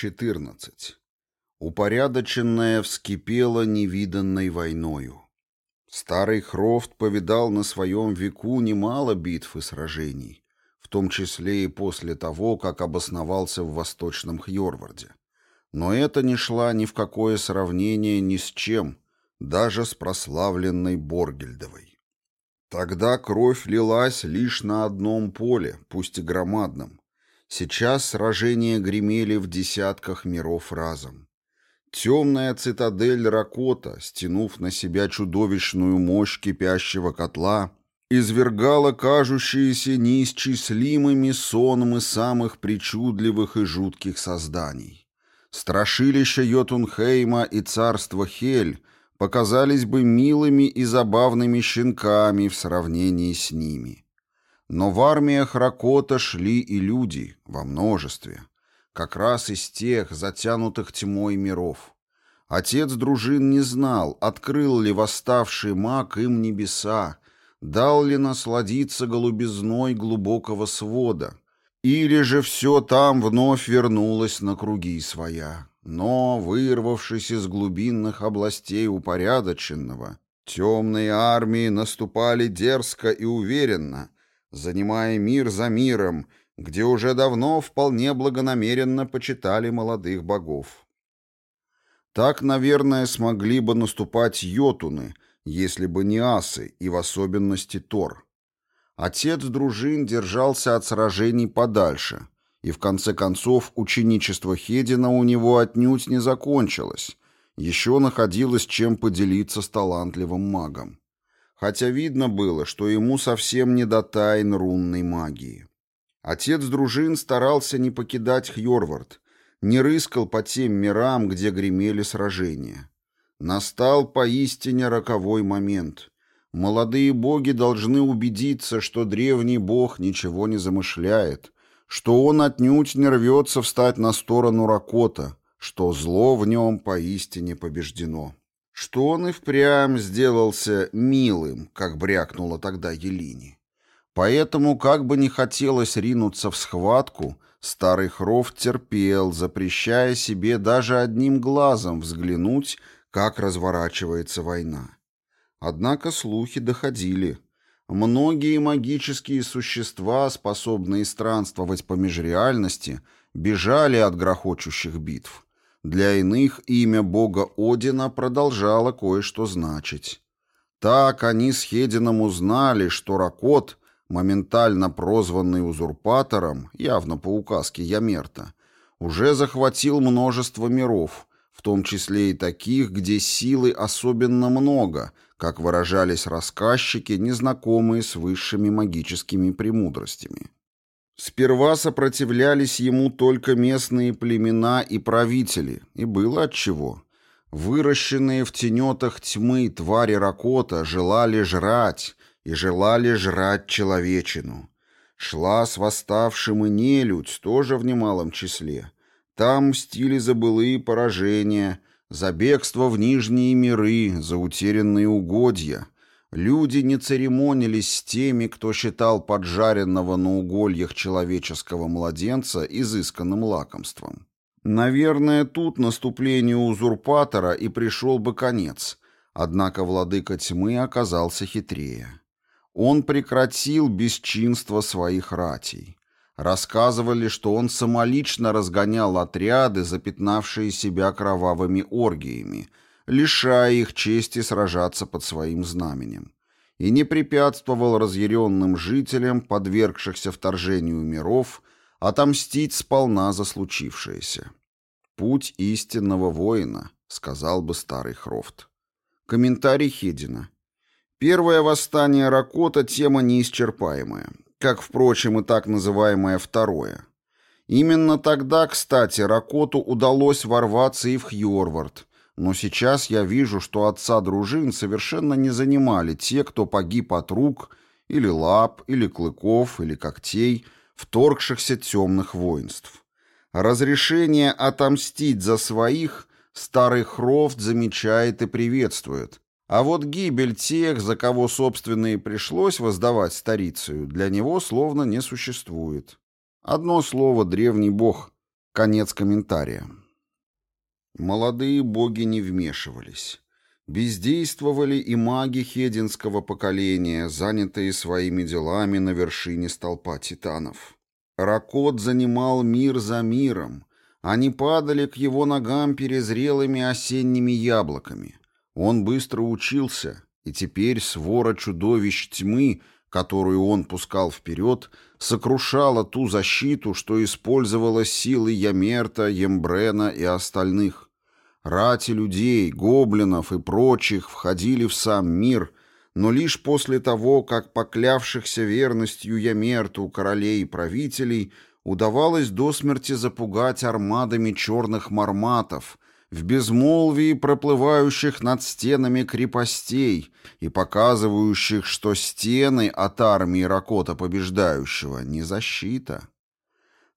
14. Упорядоченная вскипела невиданной войною. Старый Хрофт повидал на своем веку немало битв и сражений, в том числе и после того, как обосновался в Восточном Хьорварде. Но это не шла ни в какое сравнение ни с чем, даже с прославленной Боргельдовой. Тогда кровь лилась лишь на одном поле, пусть и громадном, Сейчас сражения гремели в десятках миров разом. Темная цитадель Ракота, стянув на себя чудовищную мощь кипящего котла, извергала кажущиеся неисчислимыми сонмы самых причудливых и жутких созданий. Страшилища Йотунхейма и царство Хель показались бы милыми и забавными щенками в сравнении с ними. Но в армиях Ракота шли и люди во множестве, как раз из тех, затянутых тьмой миров. Отец дружин не знал, открыл ли восставший маг им небеса, дал ли насладиться голубизной глубокого свода, или же все там вновь вернулось на круги своя. Но, вырвавшись из глубинных областей упорядоченного, темные армии наступали дерзко и уверенно — занимая мир за миром, где уже давно вполне благонамеренно почитали молодых богов. Так, наверное, смогли бы наступать йотуны, если бы не асы, и в особенности Тор. Отец дружин держался от сражений подальше, и в конце концов ученичество Хедина у него отнюдь не закончилось, еще находилось чем поделиться с талантливым магом хотя видно было, что ему совсем не до тайн рунной магии. Отец дружин старался не покидать Хьорвард, не рыскал по тем мирам, где гремели сражения. Настал поистине роковой момент. Молодые боги должны убедиться, что древний бог ничего не замышляет, что он отнюдь не рвется встать на сторону Ракота, что зло в нем поистине побеждено что он и впрямь сделался милым, как брякнула тогда Елине. Поэтому, как бы не хотелось ринуться в схватку, старый Хров терпел, запрещая себе даже одним глазом взглянуть, как разворачивается война. Однако слухи доходили. Многие магические существа, способные странствовать по межреальности, бежали от грохочущих битв. Для иных имя бога Одина продолжало кое-что значить. Так они с Хедином узнали, что Ракот, моментально прозванный узурпатором, явно по указке Ямерта, уже захватил множество миров, в том числе и таких, где силы особенно много, как выражались рассказчики, незнакомые с высшими магическими премудростями. Сперва сопротивлялись ему только местные племена и правители, и было отчего. Выращенные в тенетах тьмы твари Ракота желали жрать, и желали жрать человечину. Шла с восставшим и нелюдь, тоже в немалом числе. Там мстили за былые поражения, за бегство в нижние миры, за утерянные угодья — Люди не церемонились с теми, кто считал поджаренного на угольях человеческого младенца изысканным лакомством. Наверное, тут наступлению узурпатора и пришел бы конец, однако владыка тьмы оказался хитрее. Он прекратил бесчинство своих ратей. Рассказывали, что он самолично разгонял отряды, запятнавшие себя кровавыми оргиями, лишая их чести сражаться под своим знаменем, и не препятствовал разъяренным жителям, подвергшихся вторжению миров, отомстить сполна за случившееся. «Путь истинного воина», — сказал бы старый Хрофт. Комментарий Хедина. Первое восстание Ракота — тема неисчерпаемая, как, впрочем, и так называемое второе. Именно тогда, кстати, Ракоту удалось ворваться и в Хьорвард, но сейчас я вижу, что отца дружин совершенно не занимали те, кто погиб от рук или лап, или клыков, или когтей, вторгшихся темных воинств. Разрешение отомстить за своих старый Хрофт замечает и приветствует, а вот гибель тех, за кого, собственно, и пришлось воздавать старицию, для него словно не существует. Одно слово «древний бог», Конец комментария. Молодые боги не вмешивались. Бездействовали и маги хединского поколения, занятые своими делами на вершине столпа титанов. Ракот занимал мир за миром. Они падали к его ногам перезрелыми осенними яблоками. Он быстро учился, и теперь свора чудовищ тьмы, которую он пускал вперед, сокрушала ту защиту, что использовала силы Ямерта, Ембрена и остальных. Рати людей, гоблинов и прочих входили в сам мир, но лишь после того, как поклявшихся верностью Ямерту королей и правителей удавалось до смерти запугать армадами черных марматов, в безмолвии проплывающих над стенами крепостей и показывающих, что стены от армии Ракота побеждающего не защита.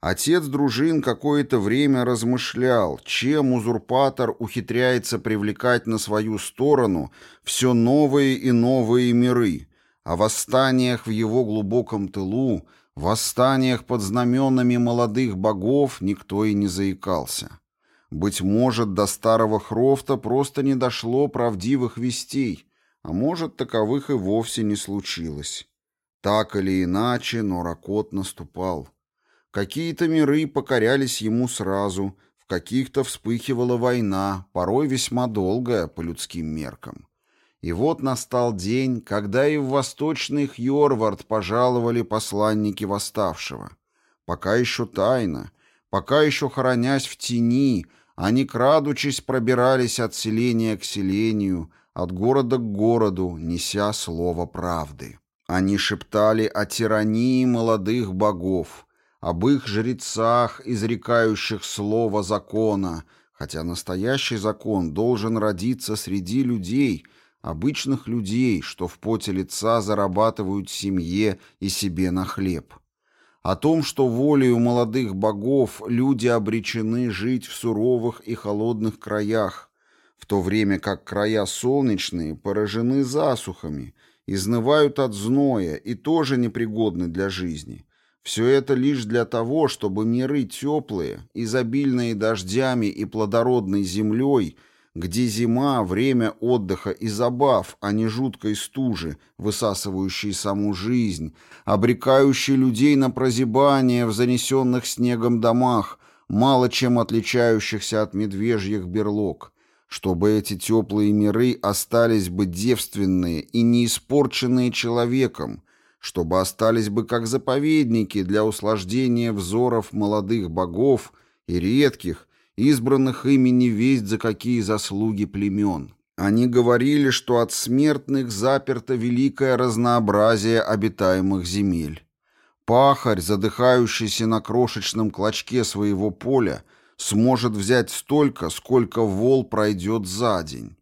Отец дружин какое-то время размышлял, чем узурпатор ухитряется привлекать на свою сторону все новые и новые миры, о восстаниях в его глубоком тылу, восстаниях под знаменами молодых богов никто и не заикался. Быть может, до старого Хрофта просто не дошло правдивых вестей, а может, таковых и вовсе не случилось. Так или иначе, но Ракот наступал. Какие-то миры покорялись ему сразу, в каких-то вспыхивала война, порой весьма долгая по людским меркам. И вот настал день, когда и в восточный Хьорвард пожаловали посланники восставшего. Пока еще тайно, пока еще хоронясь в тени, они, крадучись, пробирались от селения к селению, от города к городу, неся слово правды. Они шептали о тирании молодых богов, об их жрецах, изрекающих слово закона, хотя настоящий закон должен родиться среди людей, обычных людей, что в поте лица зарабатывают семье и себе на хлеб. О том, что волею молодых богов люди обречены жить в суровых и холодных краях, в то время как края солнечные поражены засухами, изнывают от зноя и тоже непригодны для жизни – все это лишь для того, чтобы миры теплые, изобильные дождями и плодородной землей, где зима — время отдыха и забав, а не жуткой стужи, высасывающей саму жизнь, обрекающей людей на прозябание в занесенных снегом домах, мало чем отличающихся от медвежьих берлог, чтобы эти теплые миры остались бы девственные и не испорченные человеком, чтобы остались бы как заповедники для услаждения взоров молодых богов и редких, избранных ими не за какие заслуги племен. Они говорили, что от смертных заперто великое разнообразие обитаемых земель. Пахарь, задыхающийся на крошечном клочке своего поля, сможет взять столько, сколько вол пройдет за день.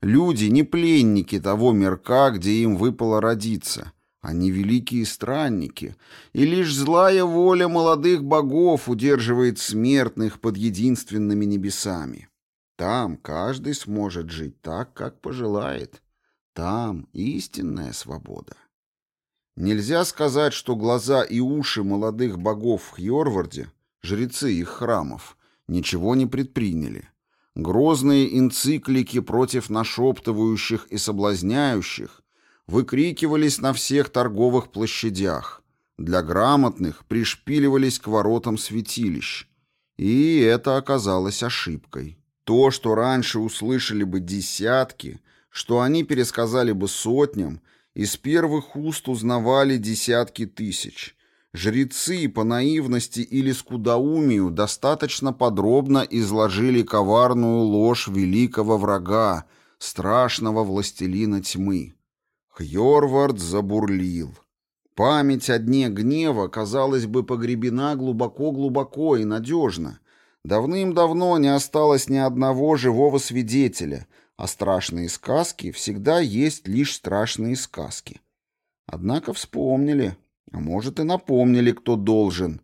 Люди не пленники того мирка, где им выпало родиться – они великие странники, и лишь злая воля молодых богов удерживает смертных под единственными небесами. Там каждый сможет жить так, как пожелает. Там истинная свобода. Нельзя сказать, что глаза и уши молодых богов в Хьорварде, жрецы их храмов, ничего не предприняли. Грозные энциклики против нашептывающих и соблазняющих выкрикивались на всех торговых площадях, для грамотных пришпиливались к воротам святилищ. И это оказалось ошибкой. То, что раньше услышали бы десятки, что они пересказали бы сотням, из первых уст узнавали десятки тысяч. Жрецы по наивности или скудоумию достаточно подробно изложили коварную ложь великого врага, страшного властелина тьмы. Хьорвард забурлил. Память о дне гнева, казалось бы, погребена глубоко-глубоко и надежно. Давным-давно не осталось ни одного живого свидетеля, а страшные сказки всегда есть лишь страшные сказки. Однако вспомнили, а может и напомнили, кто должен.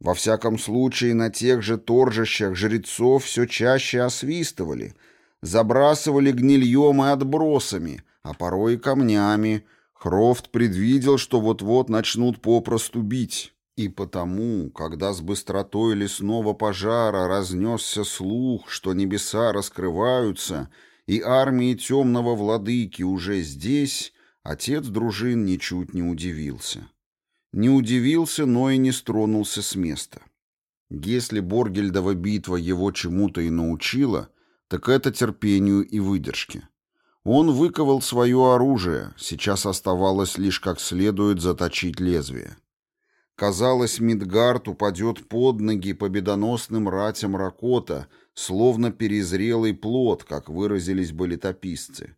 Во всяком случае, на тех же торжищах жрецов все чаще освистывали, забрасывали гнильем и отбросами — а порой и камнями. Хрофт предвидел, что вот-вот начнут попросту бить. И потому, когда с быстротой лесного пожара разнесся слух, что небеса раскрываются, и армии темного владыки уже здесь, отец дружин ничуть не удивился. Не удивился, но и не стронулся с места. Если Боргельдова битва его чему-то и научила, так это терпению и выдержке. Он выковал свое оружие, сейчас оставалось лишь как следует заточить лезвие. Казалось, Мидгард упадет под ноги победоносным ратям Ракота, словно перезрелый плод, как выразились бы летописцы.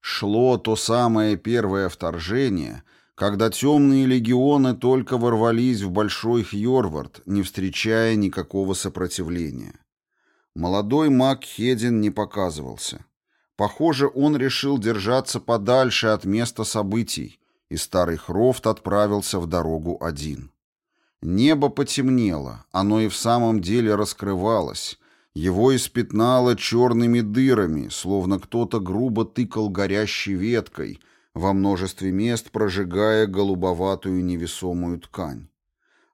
Шло то самое первое вторжение, когда темные легионы только ворвались в Большой Хьорвард, не встречая никакого сопротивления. Молодой маг Хедин не показывался. Похоже, он решил держаться подальше от места событий, и старый Хрофт отправился в дорогу один. Небо потемнело, оно и в самом деле раскрывалось. Его испятнало черными дырами, словно кто-то грубо тыкал горящей веткой, во множестве мест прожигая голубоватую невесомую ткань.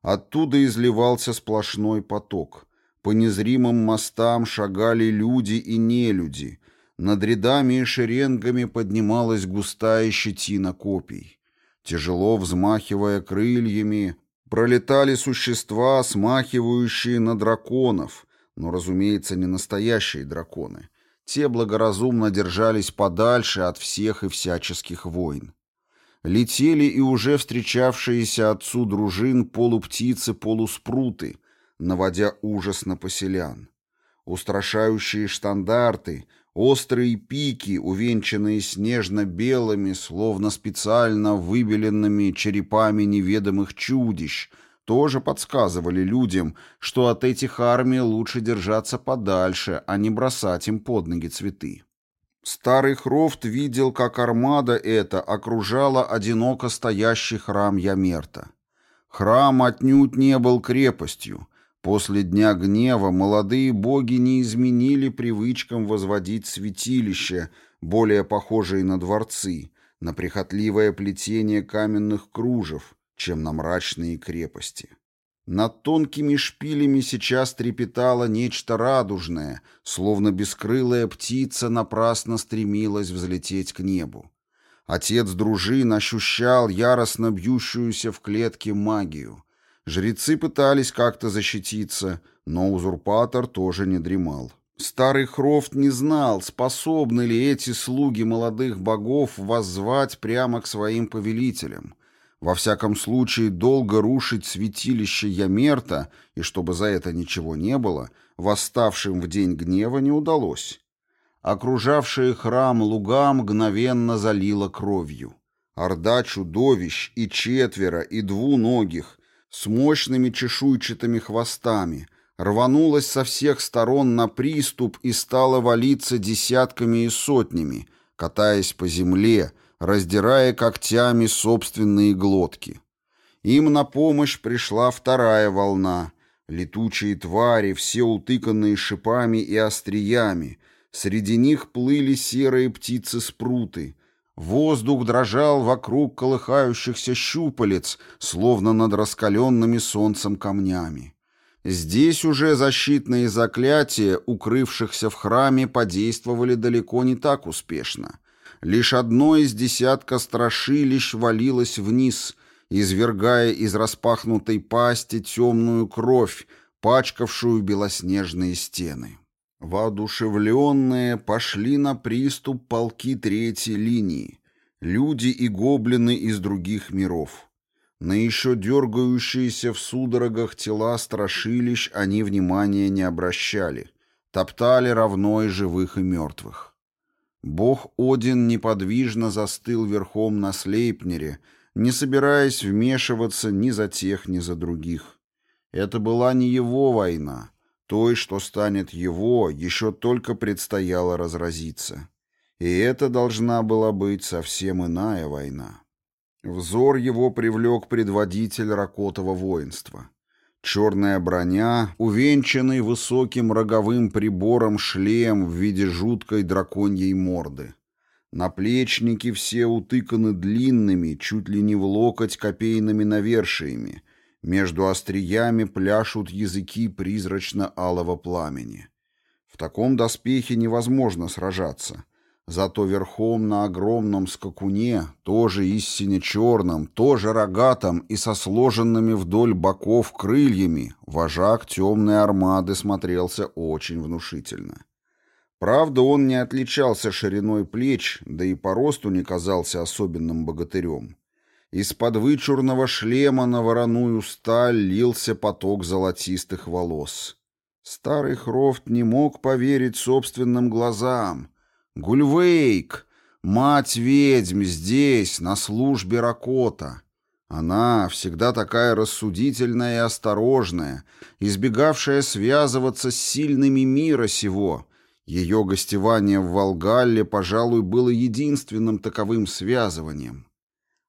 Оттуда изливался сплошной поток. По незримым мостам шагали люди и нелюди. Над рядами и шеренгами поднималась густая щетина копий. Тяжело взмахивая крыльями, Пролетали существа, смахивающие на драконов, но, разумеется, не настоящие драконы. Те благоразумно держались подальше от всех и всяческих войн. Летели и уже встречавшиеся отцу дружин полуптицы-полуспруты, наводя ужас на поселян. Устрашающие штандарты — Острые пики, увенчанные снежно-белыми, словно специально выбеленными черепами неведомых чудищ, тоже подсказывали людям, что от этих армий лучше держаться подальше, а не бросать им под ноги цветы. Старый Хрофт видел, как армада эта окружала одиноко стоящий храм Ямерта. Храм отнюдь не был крепостью, После Дня Гнева молодые боги не изменили привычкам возводить святилища, более похожие на дворцы, на прихотливое плетение каменных кружев, чем на мрачные крепости. Над тонкими шпилями сейчас трепетало нечто радужное, словно бескрылая птица напрасно стремилась взлететь к небу. Отец дружин ощущал яростно бьющуюся в клетке магию — Жрецы пытались как-то защититься, но узурпатор тоже не дремал. Старый Хрофт не знал, способны ли эти слуги молодых богов воззвать прямо к своим повелителям. Во всяком случае, долго рушить святилище Ямерта, и чтобы за это ничего не было, восставшим в день гнева не удалось. Окружавшие храм луга мгновенно залило кровью. Орда чудовищ и четверо, и двуногих, с мощными чешуйчатыми хвостами, рванулась со всех сторон на приступ и стала валиться десятками и сотнями, катаясь по земле, раздирая когтями собственные глотки. Им на помощь пришла вторая волна. Летучие твари, все утыканные шипами и остриями. Среди них плыли серые птицы-спруты, Воздух дрожал вокруг колыхающихся щупалец, словно над раскаленными солнцем камнями. Здесь уже защитные заклятия, укрывшихся в храме, подействовали далеко не так успешно. Лишь одно из десятка страшилищ валилось вниз, извергая из распахнутой пасти темную кровь, пачкавшую белоснежные стены. Воодушевленные пошли на приступ полки третьей линии, люди и гоблины из других миров. На еще дергающиеся в судорогах тела страшилищ они внимания не обращали, топтали равно и живых и мертвых. Бог Один неподвижно застыл верхом на Слейпнере, не собираясь вмешиваться ни за тех, ни за других. Это была не его война, той, что станет его, еще только предстояло разразиться. И это должна была быть совсем иная война. Взор его привлек предводитель Ракотова воинства. Черная броня, увенчанный высоким роговым прибором шлем в виде жуткой драконьей морды. Наплечники все утыканы длинными, чуть ли не в локоть копейными навершиями, Между остриями пляшут языки призрачно-алого пламени. В таком доспехе невозможно сражаться. Зато верхом на огромном скакуне, тоже истине черном, тоже рогатом и со сложенными вдоль боков крыльями, вожак темной армады смотрелся очень внушительно. Правда, он не отличался шириной плеч, да и по росту не казался особенным богатырем. Из-под вычурного шлема на вороную сталь лился поток золотистых волос. Старый Хрофт не мог поверить собственным глазам. Гульвейк, мать ведьм, здесь, на службе Ракота. Она, всегда такая рассудительная и осторожная, избегавшая связываться с сильными мира сего. Ее гостевание в Волгалле, пожалуй, было единственным таковым связыванием.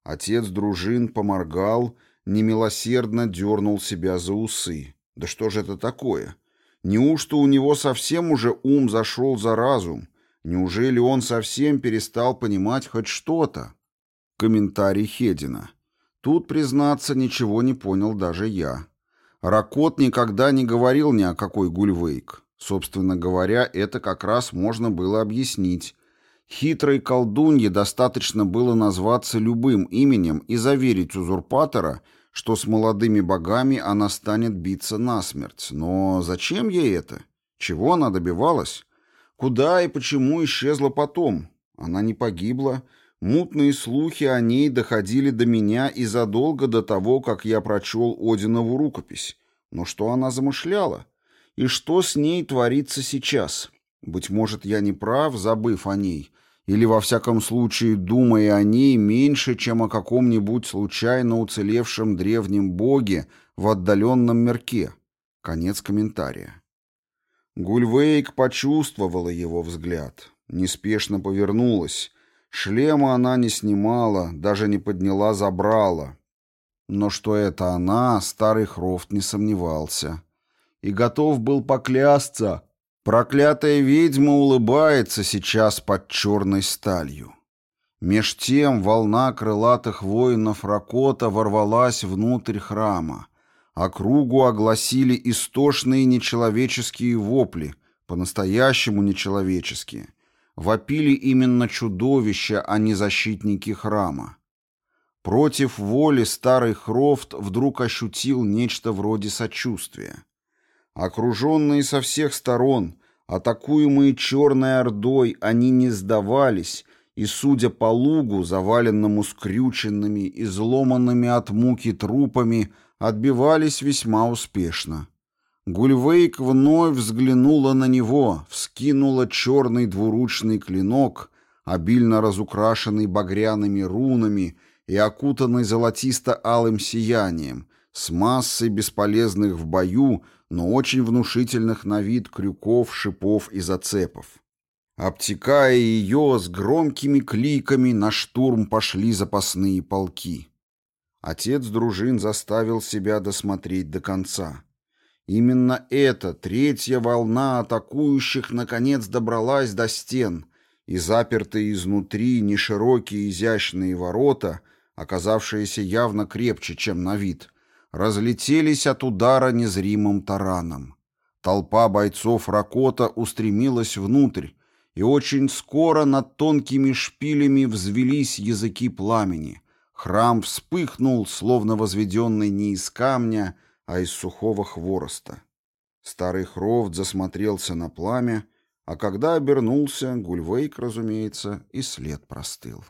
Отец дружин поморгал, немилосердно дернул себя за усы. Да что же это такое? Неужто у него совсем уже ум зашел за разум? Неужели он совсем перестал понимать хоть что-то? Комментарий Хедина. Тут, признаться, ничего не понял даже я. Ракот никогда не говорил ни о какой Гульвейк. Собственно говоря, это как раз можно было объяснить. Хитрой колдунье достаточно было назваться любым именем и заверить узурпатора, что с молодыми богами она станет биться насмерть. Но зачем ей это? Чего она добивалась? Куда и почему исчезла потом? Она не погибла. Мутные слухи о ней доходили до меня и задолго до того, как я прочел Одинову рукопись. Но что она замышляла? И что с ней творится сейчас? Быть может, я не прав, забыв о ней, или, во всяком случае, думая о ней меньше, чем о каком-нибудь случайно уцелевшем древнем боге в отдаленном мирке. Конец комментария. Гульвейк почувствовала его взгляд, неспешно повернулась. Шлема она не снимала, даже не подняла забрала. Но что это она, старый Хрофт не сомневался. И готов был поклясться, Проклятая ведьма улыбается сейчас под черной сталью. Меж тем волна крылатых воинов Ракота ворвалась внутрь храма. Округу огласили истошные нечеловеческие вопли, по-настоящему нечеловеческие. Вопили именно чудовища, а не защитники храма. Против воли старый Хрофт вдруг ощутил нечто вроде сочувствия. Окруженные со всех сторон, атакуемые черной ордой, они не сдавались, и, судя по лугу, заваленному скрюченными, изломанными от муки трупами, отбивались весьма успешно. Гульвейк вновь взглянула на него, вскинула черный двуручный клинок, обильно разукрашенный багряными рунами и окутанный золотисто-алым сиянием, с массой бесполезных в бою, но очень внушительных на вид крюков, шипов и зацепов. Обтекая ее, с громкими кликами на штурм пошли запасные полки. Отец дружин заставил себя досмотреть до конца. Именно эта третья волна атакующих наконец добралась до стен, и запертые изнутри неширокие изящные ворота, оказавшиеся явно крепче, чем на вид, разлетелись от удара незримым тараном. Толпа бойцов Ракота устремилась внутрь, и очень скоро над тонкими шпилями взвелись языки пламени. Храм вспыхнул, словно возведенный не из камня, а из сухого хвороста. Старый Хрофт засмотрелся на пламя, а когда обернулся, Гульвейк, разумеется, и след простыл.